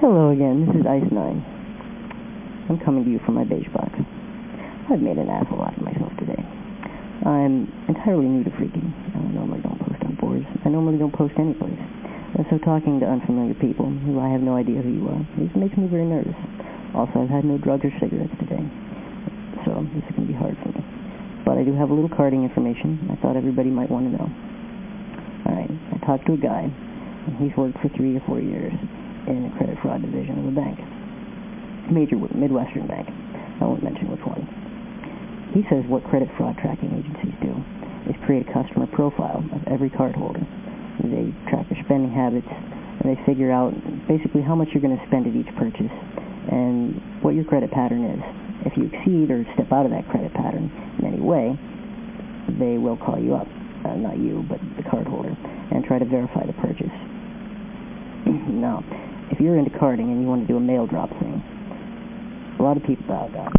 Hello again, this is Ice9. I'm coming to you from my beige box. I've made an asshole out of myself today. I'm entirely new to phreaking. I normally don't post on boards. I normally don't post anyplace. And so talking to unfamiliar people, who I have no idea who you are, this makes me very nervous. Also, I've had no drugs or cigarettes today. So this is going to be hard for me. But I do have a little carding information I thought everybody might want to know. Alright, I talked to a guy, and he's worked for three or four years in the credit fraud division of a bank. Major Midwestern bank. I won't mention which one. He says what credit fraud tracking agencies do is create a customer profile of every cardholder. They track their spending habits, and they figure out basically how much you're going to spend at each purchase and what your credit pattern is. If you exceed or step out of that credit pattern in any way, they will call you up, uh, not you, but the cardholder, and try to verify the purchase. now, if you're into carding and you want to do a mail drop thing, a lot of people, God.